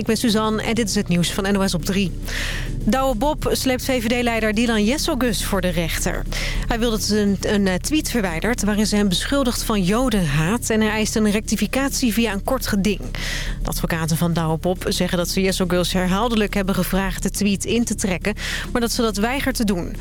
Ik ben Suzanne en dit is het nieuws van NOS op 3. Douwe Bob sleept VVD-leider Dylan Jesselgus voor de rechter. Hij wil dat ze een, een eh, tweet verwijdert waarin ze hem beschuldigt van jodenhaat... en hij eist een rectificatie via een kort geding. De advocaten van Douwe Bob zeggen dat ze Jesselgus herhaaldelijk hebben gevraagd... de tweet in te trekken, maar dat ze dat weigert te doen.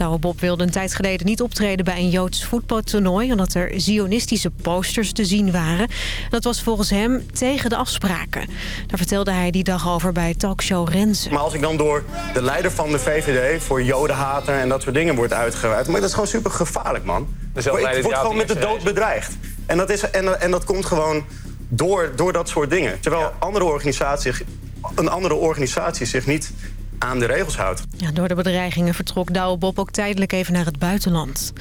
Douwe Bob wilde een tijd geleden niet optreden bij een Joods voetbaltoernooi... omdat er zionistische posters te zien waren. Dat was volgens hem tegen de afspraken. Daar vertelde hij die dag over bij talkshow Renze. Maar als ik dan door de leider van de VVD voor jodenhater en dat soort dingen wordt uitgewijd... maar dat is gewoon super gevaarlijk, man. Dus ik word gewoon met de dood bedreigd. En dat, is, en, en dat komt gewoon door, door dat soort dingen. Terwijl andere organisaties, een andere organisatie zich niet aan de regels houdt. Ja, door de bedreigingen vertrok Douwe Bob ook tijdelijk even naar het buitenland.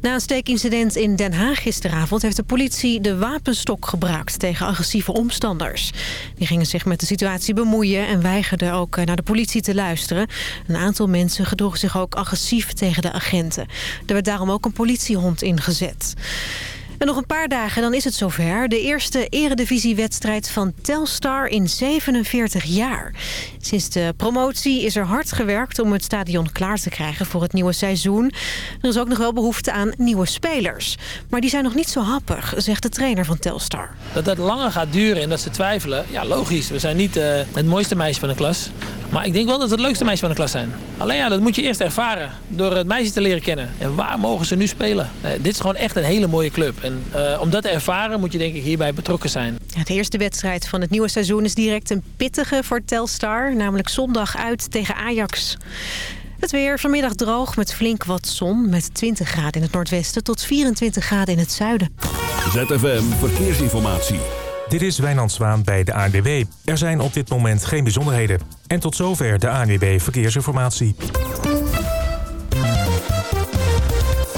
Na een steekincident in Den Haag gisteravond heeft de politie de wapenstok gebruikt tegen agressieve omstanders. Die gingen zich met de situatie bemoeien en weigerden ook naar de politie te luisteren. Een aantal mensen gedroegen zich ook agressief tegen de agenten. Er werd daarom ook een politiehond ingezet. En nog een paar dagen, dan is het zover. De eerste eredivisiewedstrijd van Telstar in 47 jaar. Sinds de promotie is er hard gewerkt om het stadion klaar te krijgen voor het nieuwe seizoen. Er is ook nog wel behoefte aan nieuwe spelers. Maar die zijn nog niet zo happig, zegt de trainer van Telstar. Dat dat langer gaat duren en dat ze twijfelen, ja logisch. We zijn niet uh, het mooiste meisje van de klas. Maar ik denk wel dat we het leukste meisje van de klas zijn. Alleen ja, dat moet je eerst ervaren door het meisje te leren kennen. En waar mogen ze nu spelen? Uh, dit is gewoon echt een hele mooie club. En uh, om dat te ervaren moet je denk ik hierbij betrokken zijn. Ja, de eerste wedstrijd van het nieuwe seizoen is direct een pittige voor Telstar. Namelijk zondag uit tegen Ajax. Het weer vanmiddag droog met flink wat zon. Met 20 graden in het noordwesten tot 24 graden in het zuiden. ZFM Verkeersinformatie. Dit is Wijnand Zwaan bij de ANWB. Er zijn op dit moment geen bijzonderheden. En tot zover de ANWB Verkeersinformatie.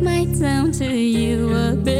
might sound to you a bit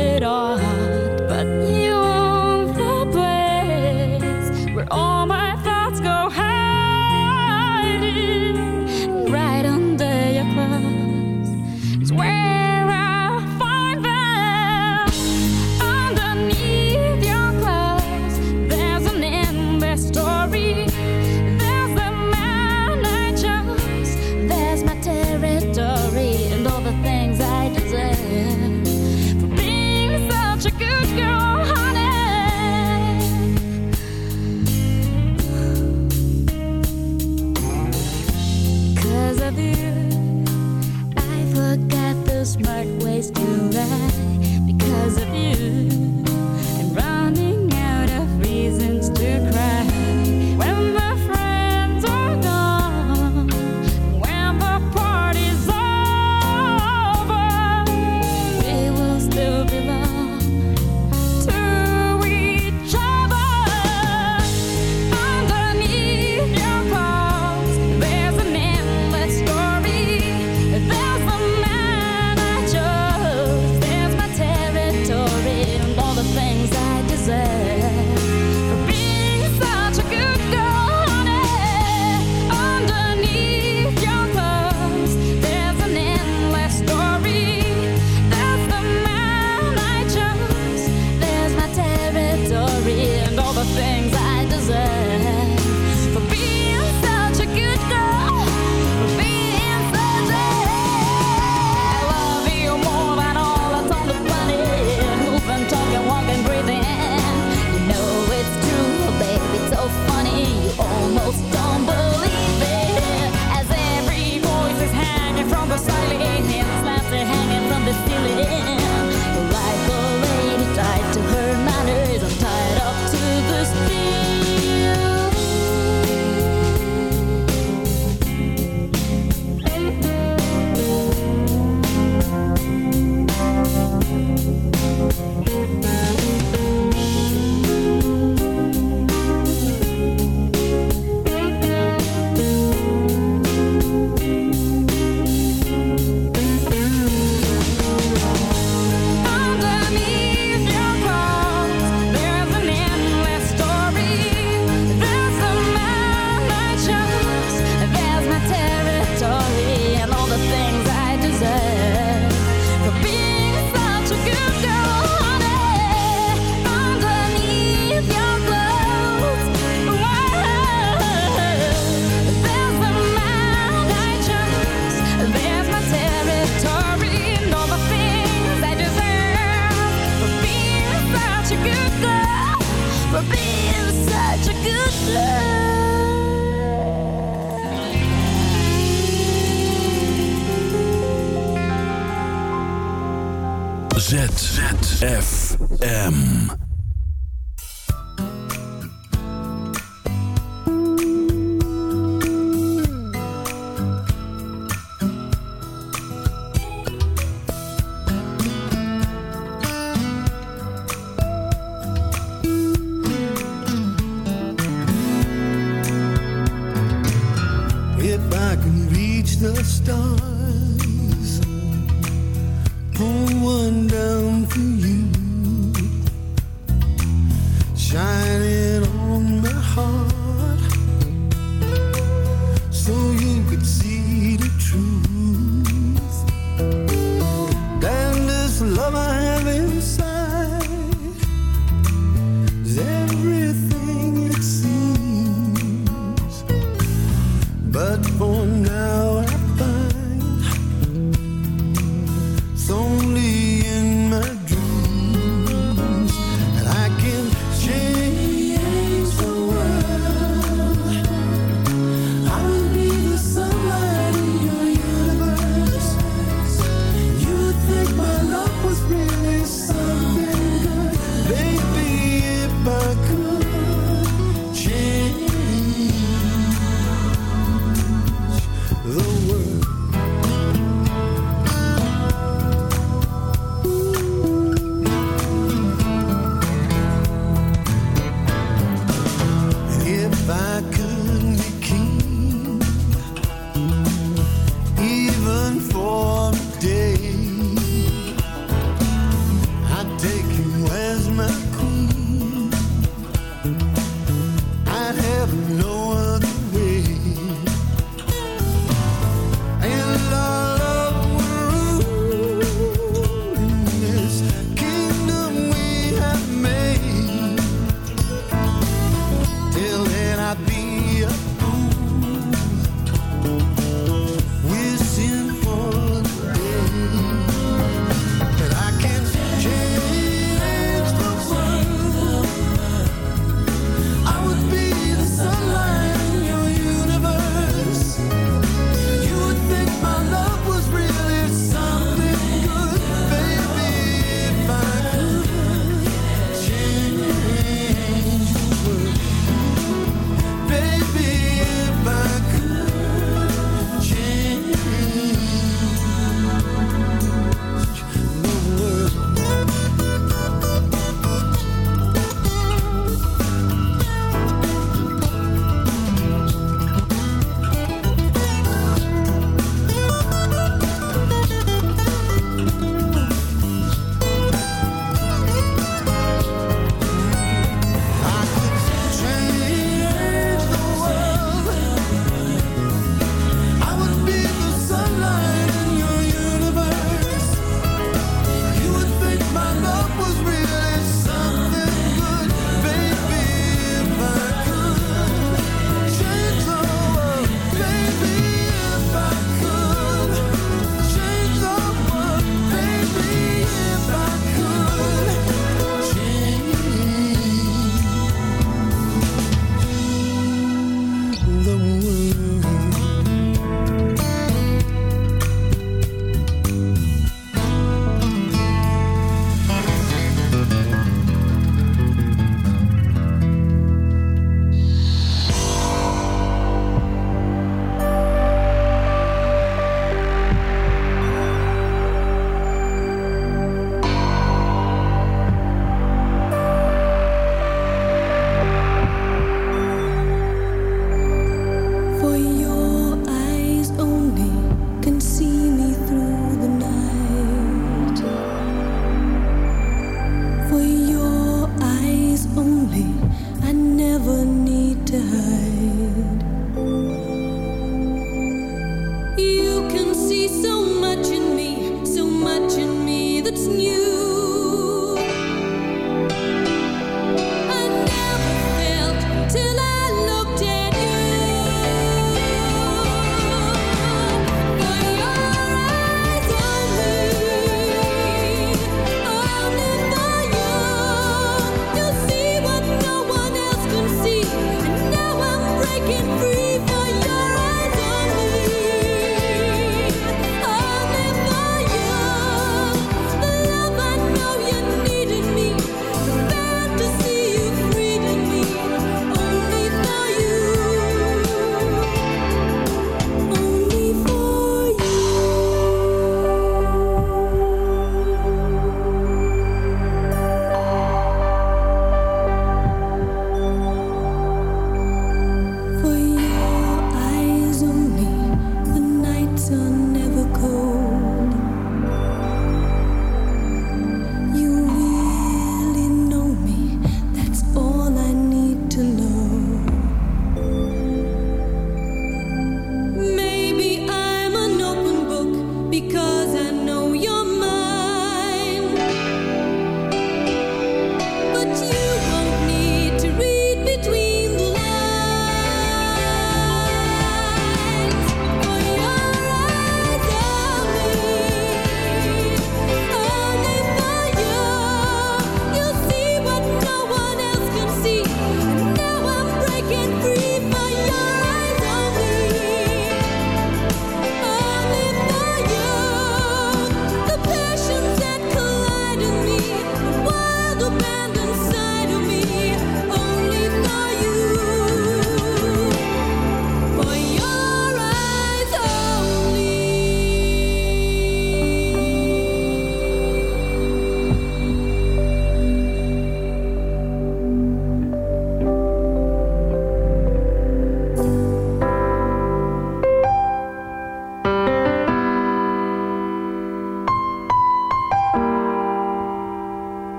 down for you.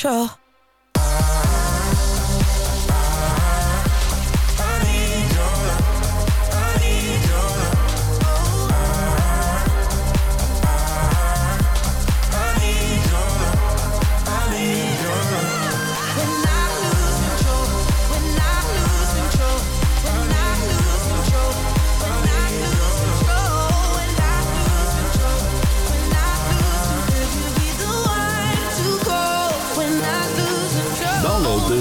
Control.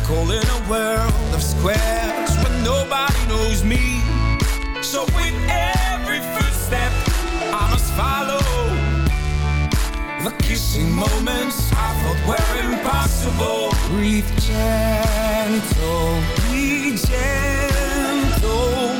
Circle in a world of squares where nobody knows me. So with every footstep I must follow The kissing moments. I thought were impossible. Breathe gentle, be gentle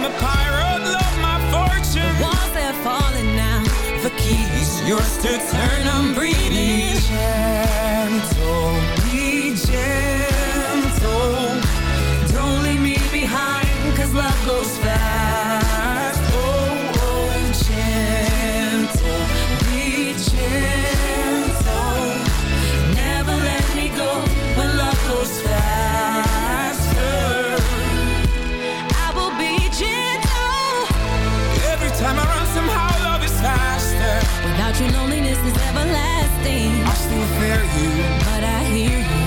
am a pirate, love my fortune. The Walls are falling now. The key's yours to turn I'm breathing. Gentle is everlasting. I still fear you. But I hear you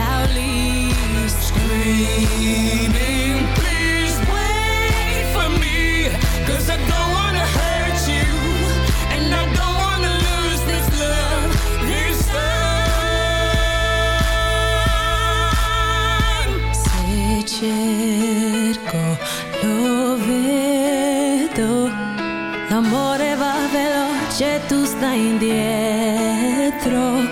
loudly. Screaming veloce, tu stai indietro.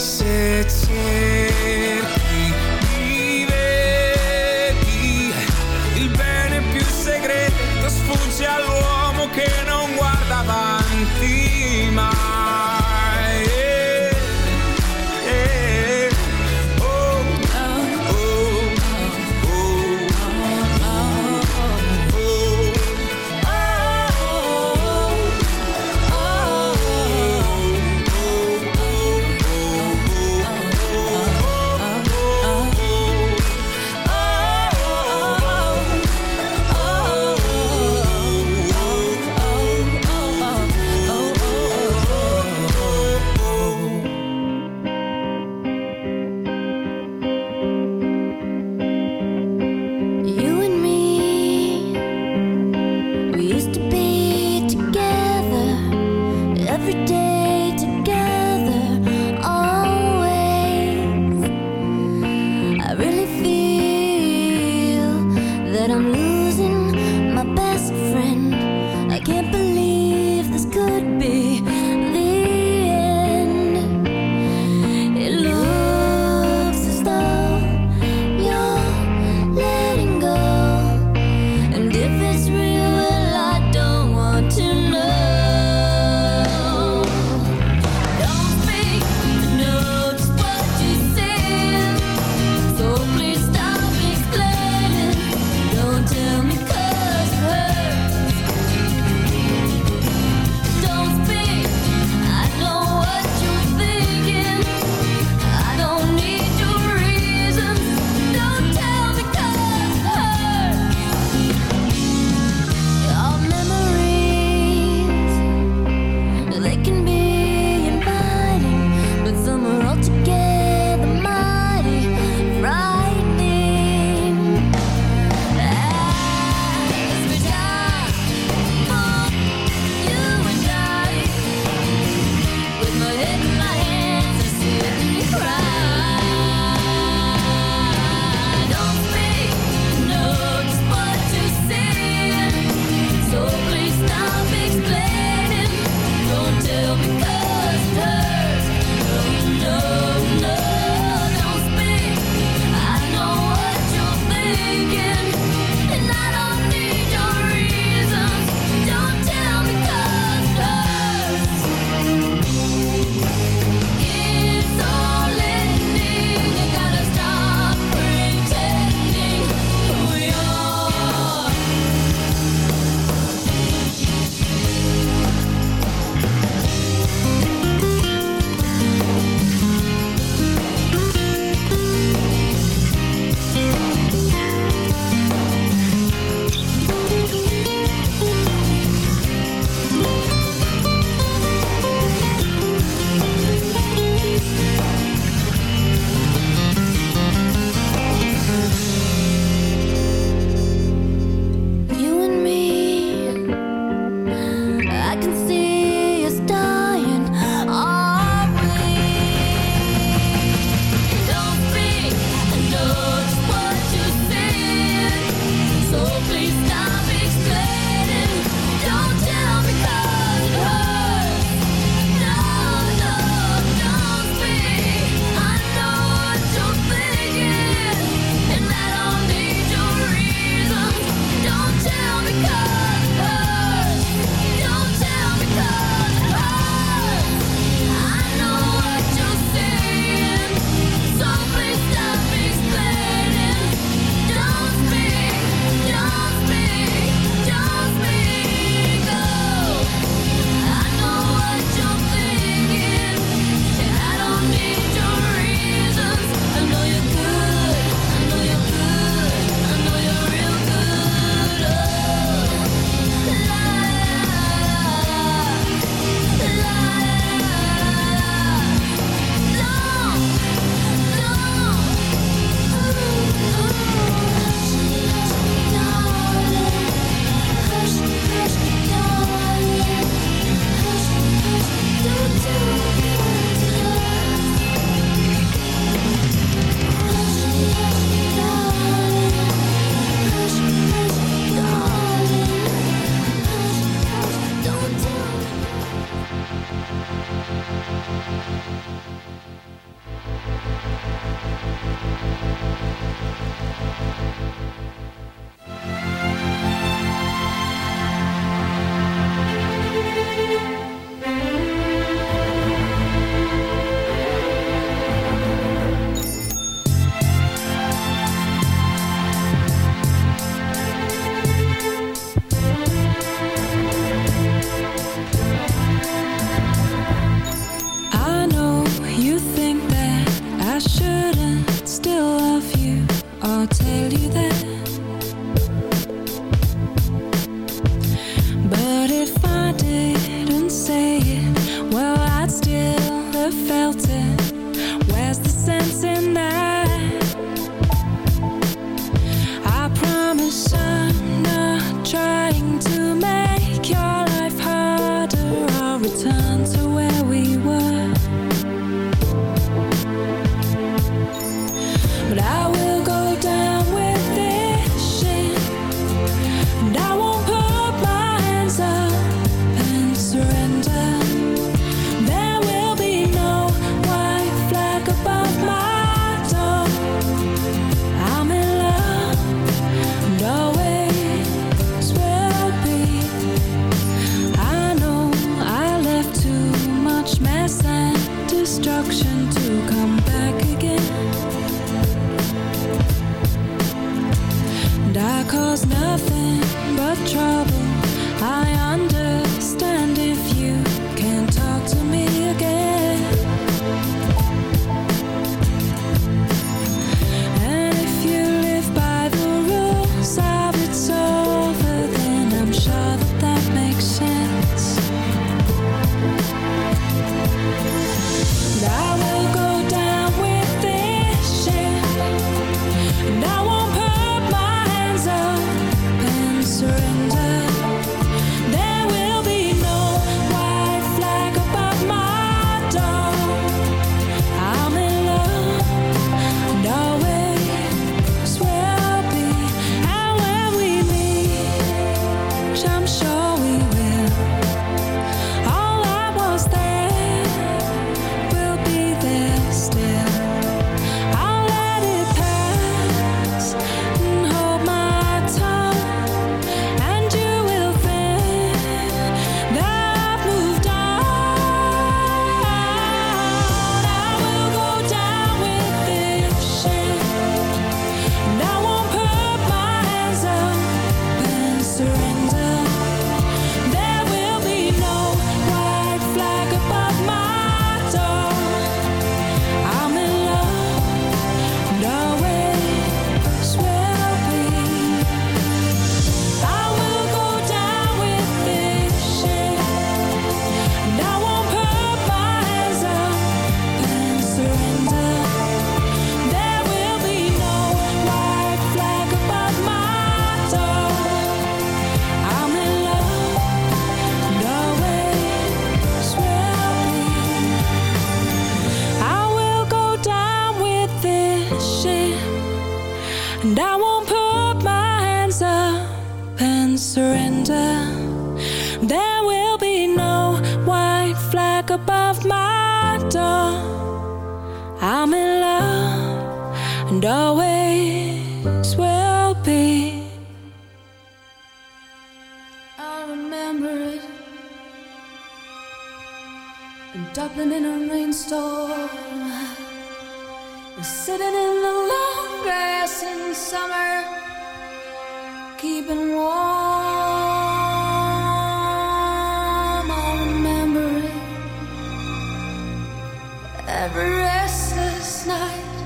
every restless night.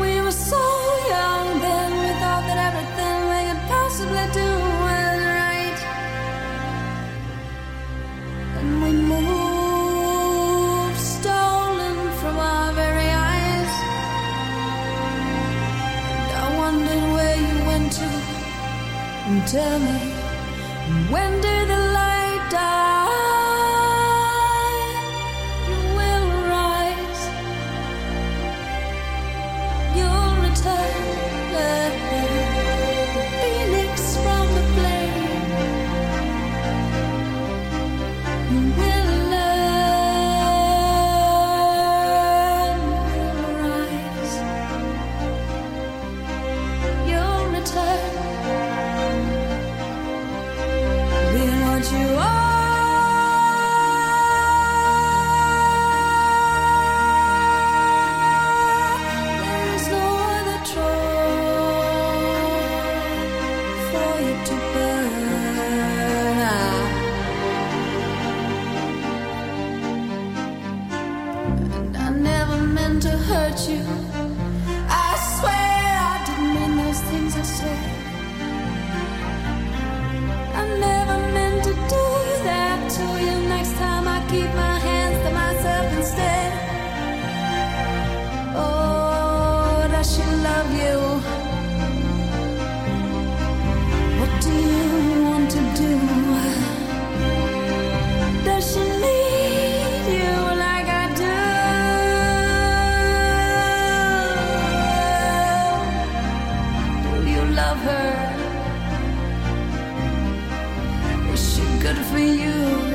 We were so young then, we thought that everything we could possibly do was right. And we moved, stolen from our very eyes. I where you went to. And tell me, when did the love her. Is she good for you?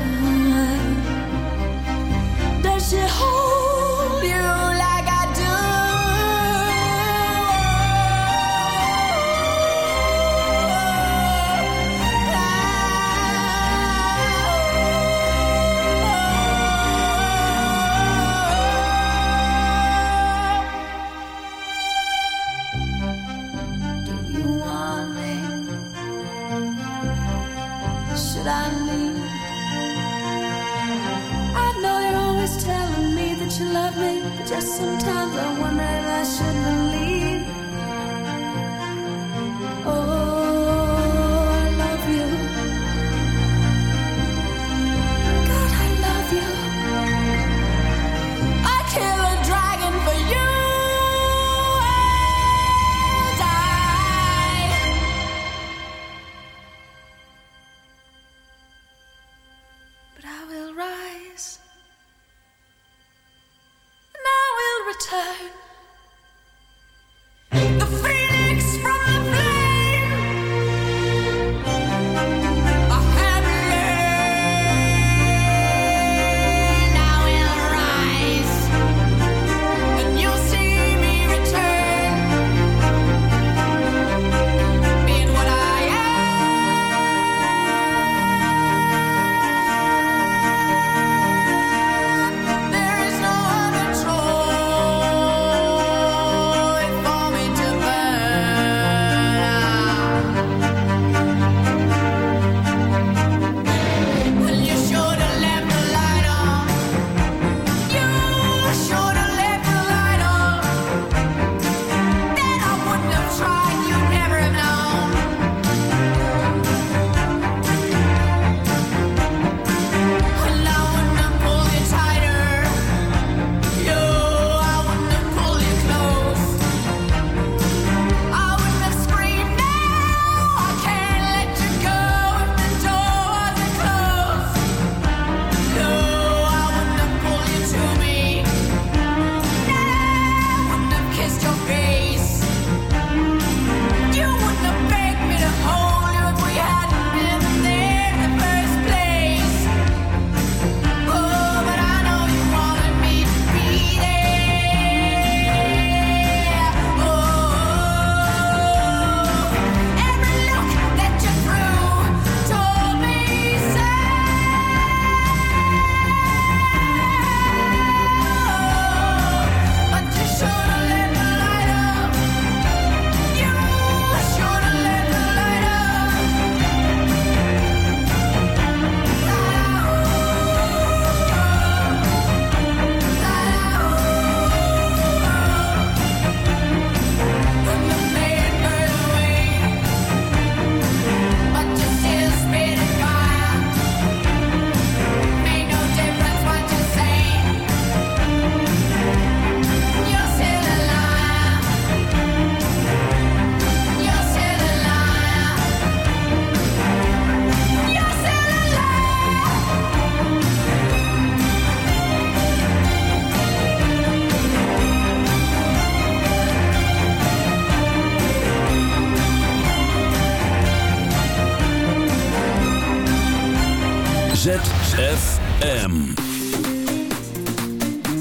ZFM.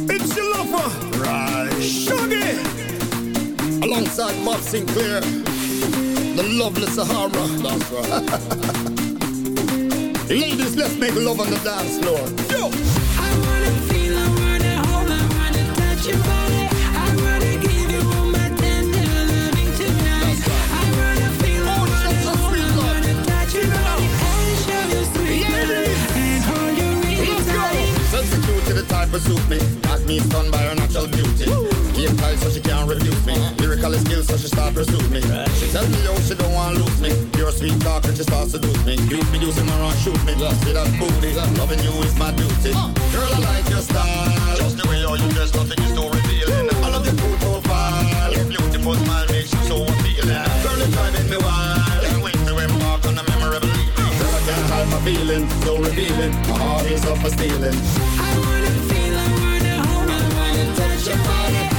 It's your lover, right. Shaggy, alongside Mark Sinclair, the loveless Sahara. Ladies, let's make love on the dance floor. to suit me. As me stunned by her natural beauty. Game tight so she can't refuse me. Lyrical skills so she start pursue me. She tell me yo she don't want to lose me. Pure sweet talk and she starts seduce me. You be using my own shoot me. lost see that booty. Loving you is my duty. Girl I like your style. Just the way all you dress, nothing is too revealing. I love your cool profile. Your beautiful smile makes you so appealing. Girl you're driving me wild. Can't wait to embark on a memorable evening. Girl I can't hide my feelings, so revealing. My heart is up for stealing. I wanna Get your body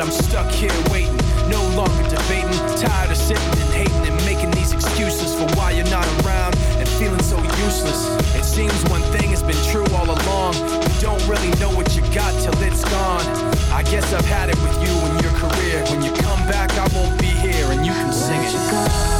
That I'm stuck here waiting. No longer debating, tired of sitting and hating and making these excuses for why you're not around and feeling so useless. It seems one thing has been true all along. You don't really know what you got till it's gone. I guess I've had it with you and your career. When you come back, I won't be here and you can sing it. I